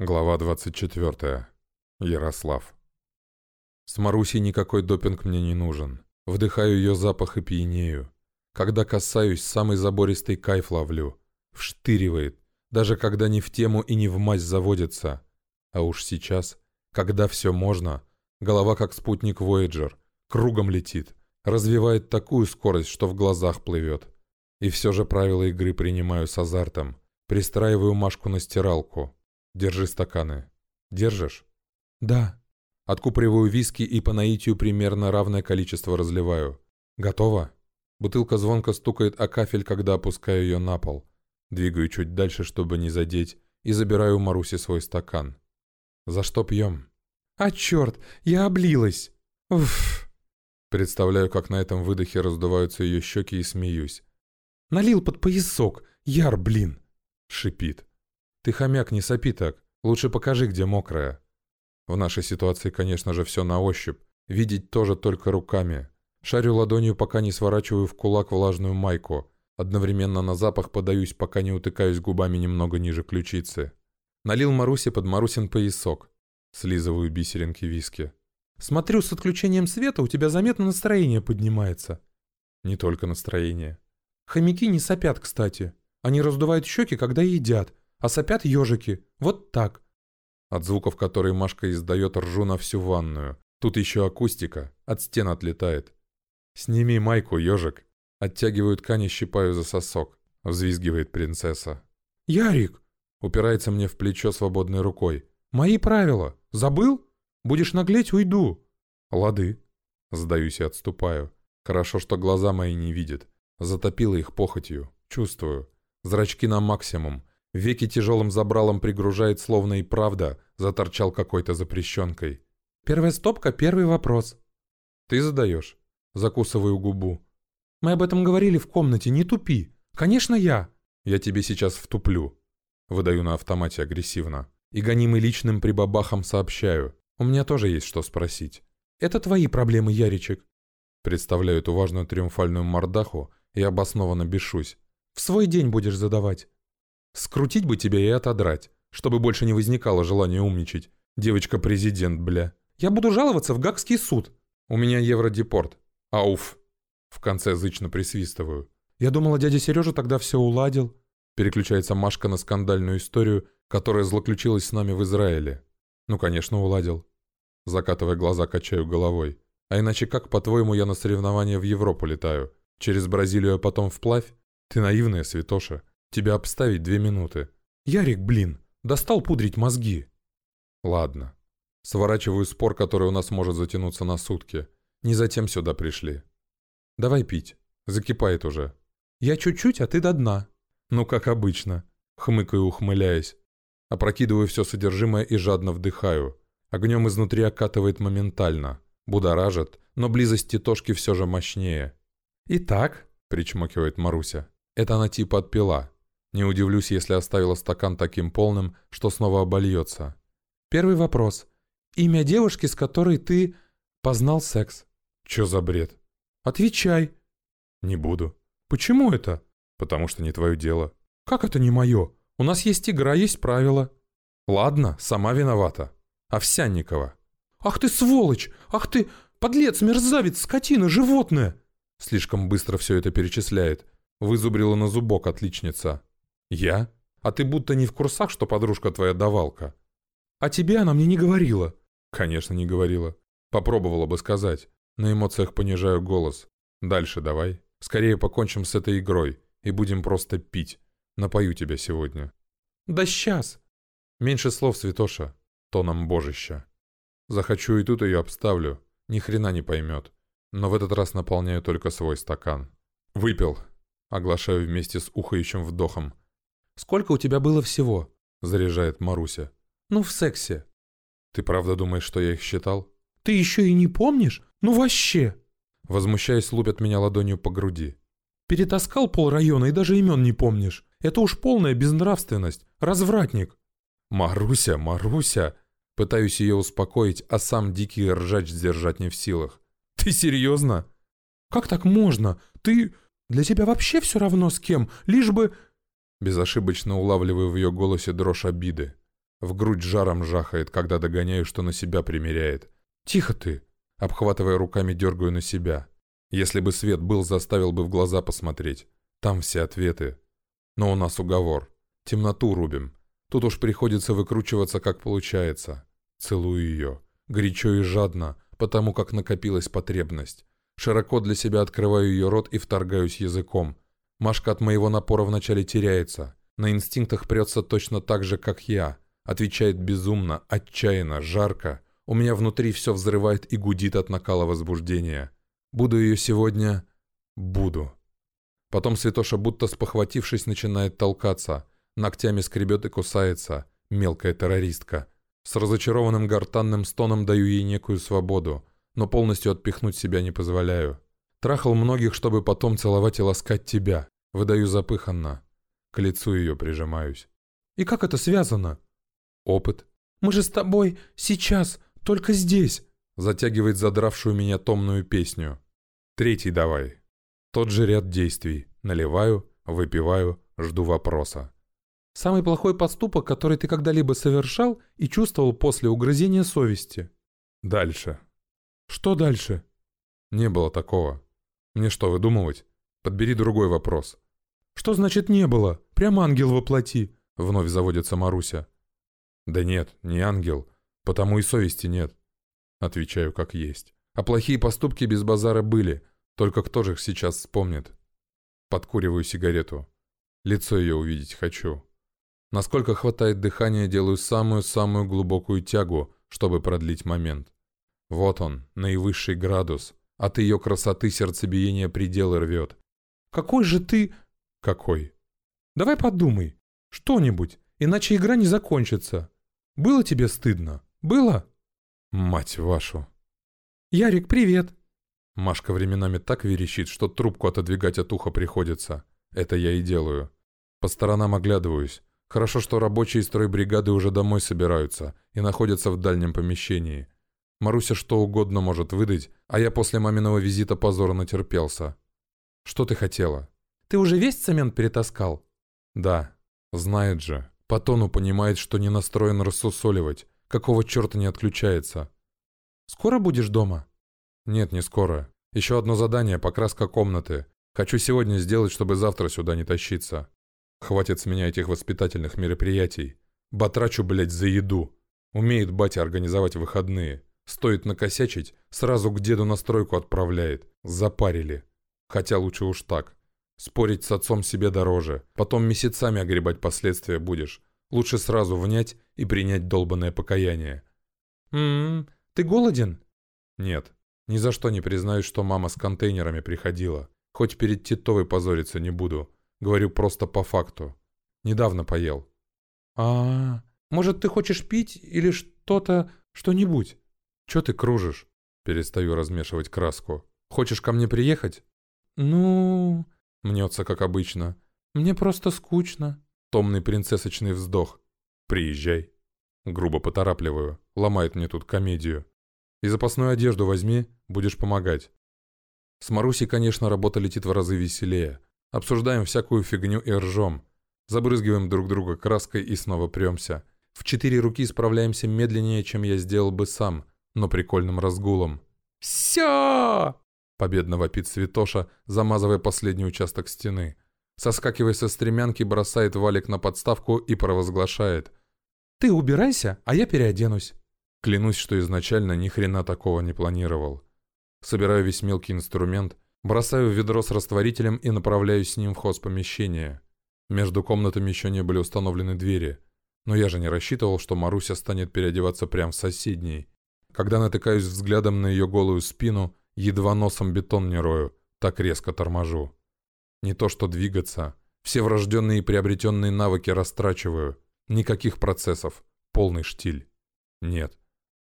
Глава 24. Ярослав. С Марусей никакой допинг мне не нужен. Вдыхаю ее запах и пьянею. Когда касаюсь, самый забористый кайф ловлю. Вштыривает, даже когда не в тему и не в мазь заводится. А уж сейчас, когда все можно, голова как спутник Voyager, кругом летит, развивает такую скорость, что в глазах плывет. И все же правила игры принимаю с азартом. Пристраиваю Машку на стиралку. Держи стаканы. Держишь? Да. Откуприваю виски и по наитию примерно равное количество разливаю. Готово? Бутылка звонко стукает о кафель, когда опускаю ее на пол. Двигаю чуть дальше, чтобы не задеть, и забираю у Маруси свой стакан. За что пьем? А черт, я облилась. Уф. Представляю, как на этом выдохе раздуваются ее щеки и смеюсь. Налил под поясок. Яр, блин. Шипит. «Ты хомяк, не сопи так. Лучше покажи, где мокрая». В нашей ситуации, конечно же, все на ощупь. Видеть тоже только руками. Шарю ладонью, пока не сворачиваю в кулак влажную майку. Одновременно на запах подаюсь, пока не утыкаюсь губами немного ниже ключицы. Налил Марусе под Марусин поясок. Слизываю бисеринки виски. «Смотрю, с отключением света у тебя заметно настроение поднимается». «Не только настроение». «Хомяки не сопят, кстати. Они раздувают щеки, когда едят, а сопят ежики. Вот так. От звуков, которые Машка издает, ржу на всю ванную. Тут еще акустика, от стен отлетает. «Сними майку, ежик!» Оттягиваю ткань и щипаю за сосок. Взвизгивает принцесса. «Ярик!» Упирается мне в плечо свободной рукой. «Мои правила! Забыл? Будешь наглеть, уйду!» «Лады!» Сдаюсь и отступаю. Хорошо, что глаза мои не видят. Затопило их похотью. Чувствую. Зрачки на максимум. Веки тяжелым забралом пригружает, словно и правда, заторчал какой-то запрещенкой. «Первая стопка, первый вопрос». «Ты задаешь?» Закусываю губу. «Мы об этом говорили в комнате, не тупи. Конечно, я». «Я тебе сейчас втуплю». Выдаю на автомате агрессивно. И гонимый личным прибабахом сообщаю. У меня тоже есть что спросить. «Это твои проблемы, Яричек». Представляю эту важную триумфальную мордаху и обоснованно бешусь. «В свой день будешь задавать». Скрутить бы тебя и отодрать, чтобы больше не возникало желания умничать. Девочка-президент, бля. Я буду жаловаться в Гагский суд. У меня евродепорт. Ауф. В конце зычно присвистываю. Я думала, дядя Сережа тогда все уладил. Переключается Машка на скандальную историю, которая злоключилась с нами в Израиле. Ну, конечно, уладил. Закатывая глаза, качаю головой. А иначе как, по-твоему, я на соревнования в Европу летаю? Через Бразилию, а потом вплавь? Ты наивная, святоша. Тебя обставить две минуты. Ярик, блин, достал пудрить мозги. Ладно. Сворачиваю спор, который у нас может затянуться на сутки. Не затем сюда пришли. Давай пить. Закипает уже. Я чуть-чуть, а ты до дна. Ну, как обычно. Хмыкаю, ухмыляясь. Опрокидываю все содержимое и жадно вдыхаю. Огнем изнутри окатывает моментально. Будоражит, но близость титошки все же мощнее. «Итак», — причмокивает Маруся, — «это она типа отпила. Не удивлюсь, если оставила стакан таким полным, что снова обольется. Первый вопрос. Имя девушки, с которой ты познал секс. Чё за бред? Отвечай. Не буду. Почему это? Потому что не твое дело. Как это не мое? У нас есть игра, есть правила. Ладно, сама виновата. Овсянникова. Ах ты сволочь! Ах ты подлец, мерзавец, скотина, животное! Слишком быстро все это перечисляет. Вызубрила на зубок отличница. «Я? А ты будто не в курсах, что подружка твоя давалка?» «А тебе она мне не говорила». «Конечно, не говорила. Попробовала бы сказать. На эмоциях понижаю голос. Дальше давай. Скорее покончим с этой игрой и будем просто пить. Напою тебя сегодня». «Да сейчас!» «Меньше слов, Святоша. Тоном божища. Захочу и тут ее обставлю. Ни хрена не поймет. Но в этот раз наполняю только свой стакан. Выпил. Оглашаю вместе с ухающим вдохом. «Сколько у тебя было всего?» – заряжает Маруся. «Ну, в сексе». «Ты правда думаешь, что я их считал?» «Ты еще и не помнишь? Ну вообще!» Возмущаясь, лупят меня ладонью по груди. «Перетаскал пол района и даже имен не помнишь. Это уж полная безнравственность. Развратник». «Маруся, Маруся!» Пытаюсь ее успокоить, а сам дикий ржач сдержать не в силах. «Ты серьезно?» «Как так можно? Ты... Для тебя вообще все равно с кем, лишь бы...» Безошибочно улавливаю в ее голосе дрожь обиды. В грудь жаром жахает, когда догоняю, что на себя примеряет. «Тихо ты!» Обхватывая руками, дергаю на себя. Если бы свет был, заставил бы в глаза посмотреть. Там все ответы. Но у нас уговор. Темноту рубим. Тут уж приходится выкручиваться, как получается. Целую ее. Горячо и жадно, потому как накопилась потребность. Широко для себя открываю ее рот и вторгаюсь языком. Машка от моего напора вначале теряется. На инстинктах прется точно так же, как я. Отвечает безумно, отчаянно, жарко. У меня внутри все взрывает и гудит от накала возбуждения. Буду ее сегодня... Буду. Потом Святоша, будто спохватившись, начинает толкаться. Ногтями скребет и кусается. Мелкая террористка. С разочарованным гортанным стоном даю ей некую свободу, но полностью отпихнуть себя не позволяю. Трахал многих, чтобы потом целовать и ласкать тебя. Выдаю запыханно. К лицу ее прижимаюсь. «И как это связано?» «Опыт». «Мы же с тобой сейчас, только здесь!» Затягивает задравшую меня томную песню. Третий давай. Тот же ряд действий. Наливаю, выпиваю, жду вопроса. Самый плохой поступок, который ты когда-либо совершал и чувствовал после угрызения совести. Дальше. Что дальше? Не было такого. Мне что, выдумывать? Подбери другой вопрос. Что значит не было? Прям ангел воплоти. Вновь заводится Маруся. Да нет, не ангел. Потому и совести нет. Отвечаю как есть. А плохие поступки без базара были. Только кто же их сейчас вспомнит? Подкуриваю сигарету. Лицо ее увидеть хочу. Насколько хватает дыхания, делаю самую-самую глубокую тягу, чтобы продлить момент. Вот он, наивысший градус. От ее красоты сердцебиение пределы рвет. «Какой же ты...» «Какой?» «Давай подумай. Что-нибудь, иначе игра не закончится. Было тебе стыдно? Было?» «Мать вашу!» «Ярик, привет!» Машка временами так верещит, что трубку отодвигать от уха приходится. Это я и делаю. По сторонам оглядываюсь. Хорошо, что рабочие стройбригады уже домой собираются и находятся в дальнем помещении. Маруся что угодно может выдать, а я после маминого визита позора натерпелся. Что ты хотела? Ты уже весь цемент перетаскал? Да. Знает же. По тону понимает, что не настроен рассусоливать. Какого черта не отключается? Скоро будешь дома? Нет, не скоро. Еще одно задание, покраска комнаты. Хочу сегодня сделать, чтобы завтра сюда не тащиться. Хватит с меня этих воспитательных мероприятий. Батрачу, блядь, за еду. Умеет батя организовать выходные. Стоит накосячить, сразу к деду на стройку отправляет. Запарили. Хотя лучше уж так. Спорить с отцом себе дороже. Потом месяцами огребать последствия будешь. Лучше сразу внять и принять долбанное покаяние. «М-м, ты голоден?» «Нет. Ни за что не признаюсь, что мама с контейнерами приходила. Хоть перед Титовой позориться не буду. Говорю просто по факту. Недавно поел. А, -а, -а. может, ты хочешь пить или что-то, что-нибудь? Чё ты кружишь? Перестаю размешивать краску. Хочешь ко мне приехать? Ну, мнется, как обычно. Мне просто скучно. Томный принцессочный вздох. Приезжай. Грубо поторапливаю. Ломает мне тут комедию. И запасную одежду возьми, будешь помогать. С Марусей, конечно, работа летит в разы веселее. Обсуждаем всякую фигню и ржем. Забрызгиваем друг друга краской и снова премся. В четыре руки справляемся медленнее, чем я сделал бы сам, но прикольным разгулом. «Все!» — победно вопит Святоша, замазывая последний участок стены. Соскакивая со стремянки, бросает валик на подставку и провозглашает. «Ты убирайся, а я переоденусь». Клянусь, что изначально ни хрена такого не планировал. Собираю весь мелкий инструмент — Бросаю ведро с растворителем и направляюсь с ним в хозпомещение. Между комнатами еще не были установлены двери. Но я же не рассчитывал, что Маруся станет переодеваться прямо в соседней. Когда натыкаюсь взглядом на ее голую спину, едва носом бетон не рою, так резко торможу. Не то что двигаться. Все врожденные и приобретенные навыки растрачиваю. Никаких процессов. Полный штиль. Нет.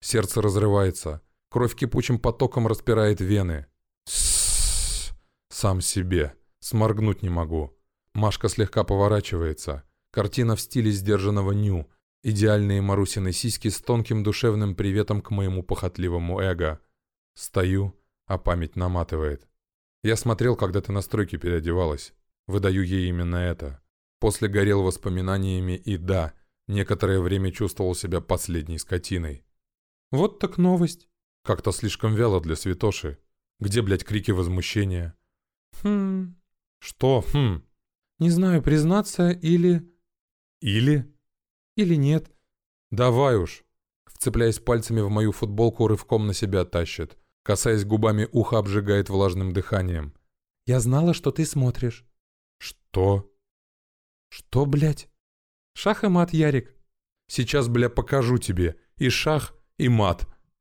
Сердце разрывается. Кровь кипучим потоком распирает вены. Сам себе. Сморгнуть не могу. Машка слегка поворачивается. Картина в стиле сдержанного ню. Идеальные Марусины сиськи с тонким душевным приветом к моему похотливому эго. Стою, а память наматывает. Я смотрел, когда ты на стройке переодевалась. Выдаю ей именно это. После горел воспоминаниями и да, Некоторое время чувствовал себя последней скотиной. Вот так новость. Как-то слишком вяло для святоши. Где, блядь, крики возмущения? Хм... Что хм? Не знаю, признаться или... Или? Или нет. Давай уж. Вцепляясь пальцами в мою футболку, рывком на себя тащит. Касаясь губами уха, обжигает влажным дыханием. «Я знала, что ты смотришь». «Что?» «Что, блядь?» «Шах и мат, Ярик». «Сейчас, бля, покажу тебе. И шах, и мат».